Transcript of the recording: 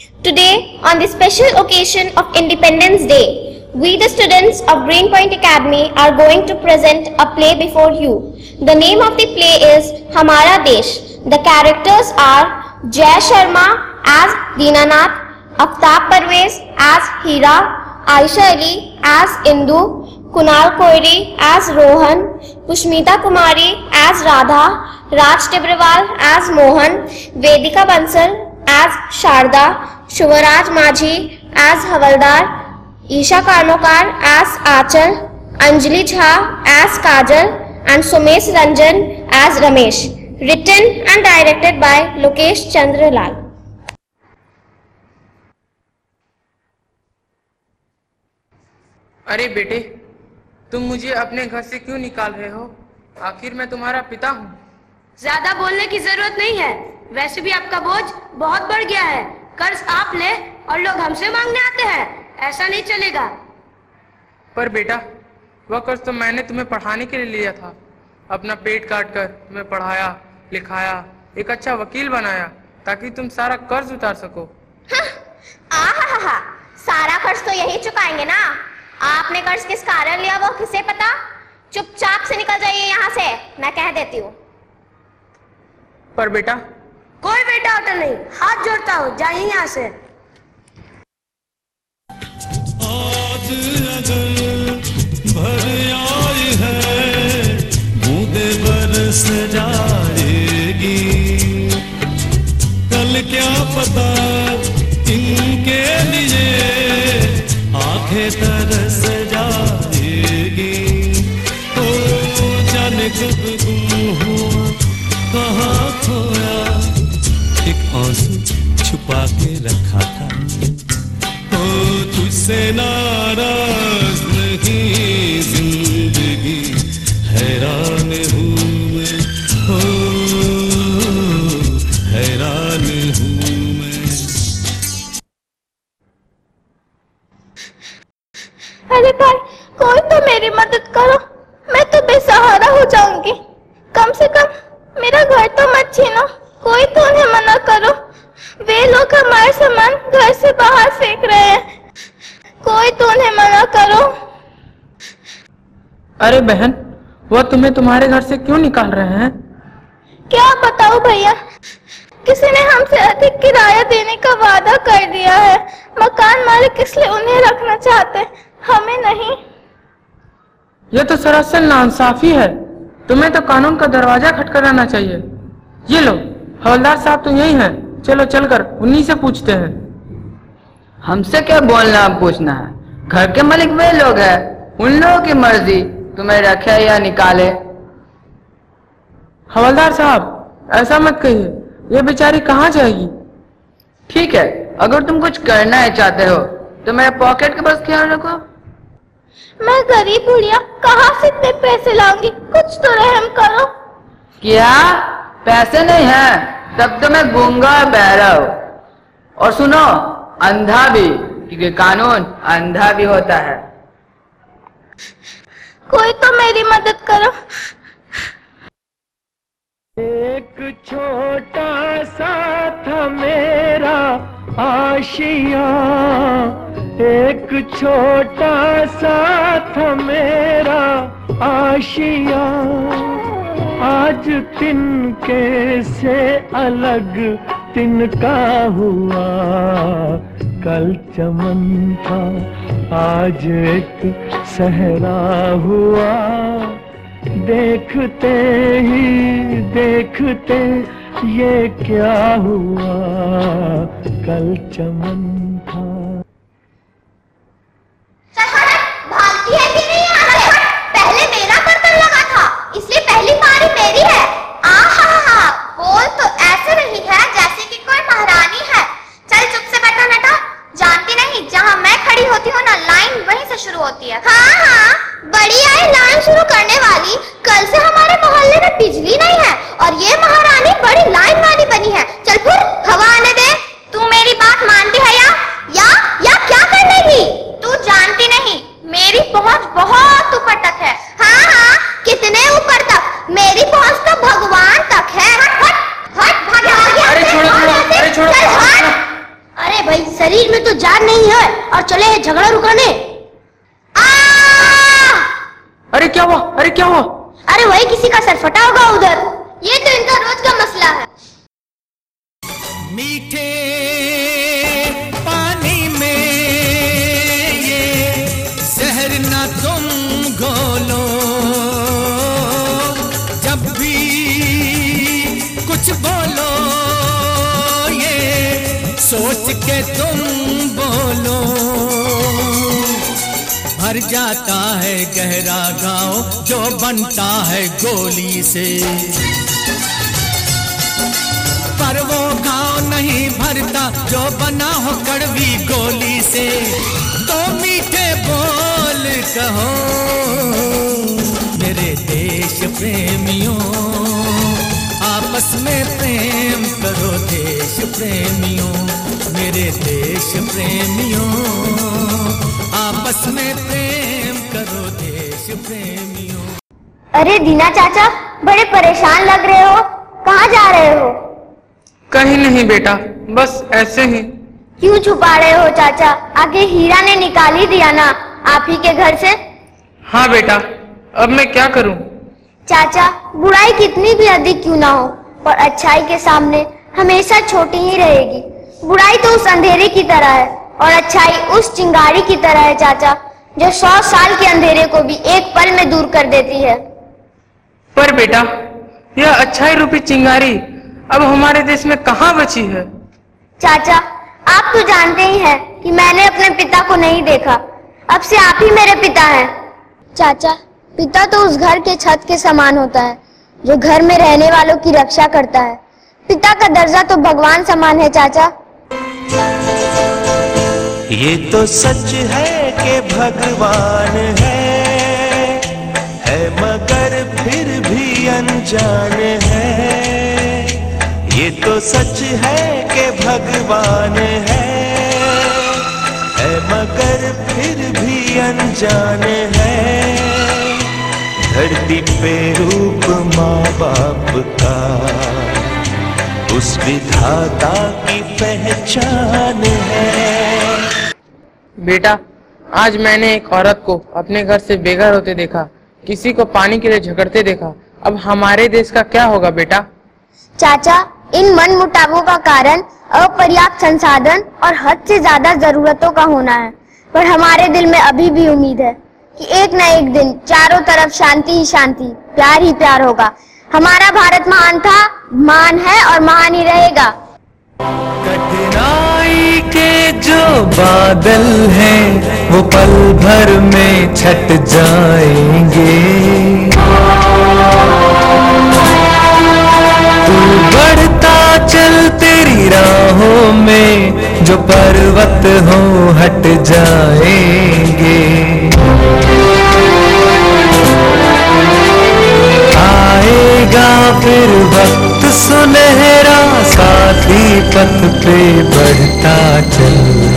Today, on the special occasion of Independence Day, we the students of Greenpoint Academy are going to present a play before you. The name of the play is Hamara Desh. The characters are Jay Sharma as Dinanath, Aftab Parvez as Hira, Aisha Ali as Indu, Kunal Koiri as Rohan, Pushmita Kumari as Radha, Raj Tibrewal as Mohan, Vedika Bansal as Sharda Shivraj Majhi as Havaldar Isha Kanokar as Aanchal Anjali Jha as Kajal and Sumesh Ranjan as Ramesh. Written and directed by Lokesh Chandra अरे बेटे तुम मुझे अपने घर से क्यों निकाल रहे हो? आखिर मैं तुम्हारा पिता हूँ। ज़्यादा बोलने की ज़रूरत नहीं है। वैसे भी आपका बोझ बहुत बढ़ गया है। कर्ज आप ले और लोग हमसे मांगने आते हैं। ऐसा नहीं चलेगा। पर बेटा वह कर्ज तो मैंने तुम्हें पढ़ाने के लिए लिया था। अपना पेट काट कर तुम्हें पढ़ाया लिखाया एक अच्छा वकील बनाया ताकि तुम सारा कर्ज उतार सको। आहा सारा कर्ज तो यही चुकाएँगे ना? आपने कर्ज किस कारण लिया वो किसे पता? चुपचाप से निकल जाइए यहाँ से मैं कह देती हूँ। पर बेटा कोई बेटा होटल नहीं। हाथ जोड़ता हूँ। जाइए यहाँ से। आज अगर भर है कल क्या पता इनके लिए आँखें एक आँसू छुपा के रखा था। हो तुझसे नाराज़ नहीं, ज़िंदगी हैरान हूँ मैं हो हैरान हूँ मैं अरे भाई, कोई तो मेरी मदद करो। मैं तो बेसहारा हो जाऊँगी। कम से कम मेरा घर तो मत छीनो। कोई तो उन्हें मना करो। वे लोग हमारे सामान घर से बाहर फेंक रहे हैं। कोई तो उन्हें मना करो। अरे बहन वह तुम्हें तुम्हारे घर से क्यों निकाल रहे हैं? क्या बताओ भैया? किसी ने हमसे अधिक किराया देने का वादा कर दिया है। मकान मालिक इसलिए उन्हें रखना चाहते? हमें नहीं। यह तो सरासर नाइंसाफी है। तुम्हें तो कानून का दरवाज़ा खटखटाना चाहिए। ये लो। हवलदार साहब तो यही हैं। चलो चलकर उन्हीं से पूछते हैं। हमसे क्या बोलना पूछना है? घर के मालिक वे लोग हैं। उन लोगों की मर्ज़ी तुम्हें रखे या निकाले। हवलदार साहब ऐसा मत कहिए। ये बेचारी कहाँ जाएगी? ठीक है अगर तुम कुछ करना है चाहते हो तो मेरे पॉकेट के पास ख्याल रखो? मैं गरीब बुढ़िया कहाँ से इतने पैसे लाऊँगी? कुछ तो रहम करो। क्या? पैसे नहीं है तब तो मैं गूँगा और हूँ। और सुनो अंधा भी क्योंकि कानून अंधा भी होता है। कोई तो मेरी मदद करो। एक छोटा सा था मेरा आशिया। एक छोटा सा था मेरा आशिया। आज तिनके से अलग तिनका हुआ। कल चमन था, आज एक सहरा हुआ। देखते ही देखते ये क्या हुआ। कल चमन था जी जहाँ मैं खड़ी होती हूँ, ना लाइन वहीं से शुरू होती है। हाँ हाँ बड़ी आई लाइन शुरू करने वाली। कल से हमारे मोहल्ले में बिजली नहीं है, और ये महारानी बड़ी लाइन वाली बनी है। चल फिर, हवा आने दे। तू मेरी बात मानती है या? या या क्या कर लेगी तू जानती नहीं। मेरी पहुँच बहुत जान नहीं है और चले हैं झगड़ा रुकाने। अरे क्या हुआ? अरे क्या हुआ? अरे वही किसी का सर फटा होगा उधर। ये तो इनका रोज का मसला है। मीठे सोच के तुम बोलो। भर जाता है गहरा गाँव जो बनता है गोली से। पर वो घाव नहीं भरता जो बना हो कड़वी गोली से। तो मीठे बोल कहो, मेरे देश प्रेमियों, आपस में प्रेम करो देश प्रेमियों। मेरे देश प्रेमियों आपस में प्रेम करो देश प्रेमियों। अरे दीना चाचा बड़े परेशान लग रहे हो। कहाँ जा रहे हो? कहीं नहीं बेटा बस ऐसे ही। क्यों छुपा रहे हो चाचा? आगे हीरा ने निकाल ही दिया ना आप ही के घर से? हाँ बेटा अब मैं क्या करूँ? चाचा बुराई कितनी भी अधिक क्यों ना हो पर अच्छाई के सामने हमेशा छोटी ही रहेगी। बुराई तो उस अंधेरे की तरह है और अच्छाई उस चिंगारी की तरह है चाचा जो सौ साल के अंधेरे को भी एक पल में दूर कर देती है। पर बेटा यह अच्छाई रूपी चिंगारी अब हमारे देश में कहाँ बची है? चाचा आप तो जानते ही हैं कि मैंने अपने पिता को नहीं देखा। अब से आप ही मेरे पिता हैं। चाचा पिता तो उस घर के छत के समान होता है जो घर में रहने वालों की रक्षा करता है। पिता का दर्जा तो भगवान समान है चाचा। ये तो सच है कि भगवान है। है मगर फिर भी अनजान है। ये तो सच है कि भगवान है। है मगर फिर भी अनजान है। धरती पे रूप माँ बाप का, उस विधाता की पहचान है। बेटा आज मैंने एक औरत को अपने घर से बेघर होते देखा किसी को पानी के लिए झगड़ते देखा। अब हमारे देश का क्या होगा बेटा? चाचा इन मन मुटावों का कारण अपर्याप्त संसाधन और हद से ज़्यादा जरूरतों का होना है। पर हमारे दिल में अभी भी उम्मीद है कि एक न एक दिन चारों तरफ़ शांति ही शांति प्यार ही प्यार होगा। हमारा भारत महान था महान है और महान ही रहेगा। के जो बादल हैं, वो पल भर में छट जाएँगे। तू बढ़ता चल तेरी राहों में, जो पर्वत हो हट जाएँगे। आएगा फिर वक्त सुनहरा पथ पे बढ़ता चल।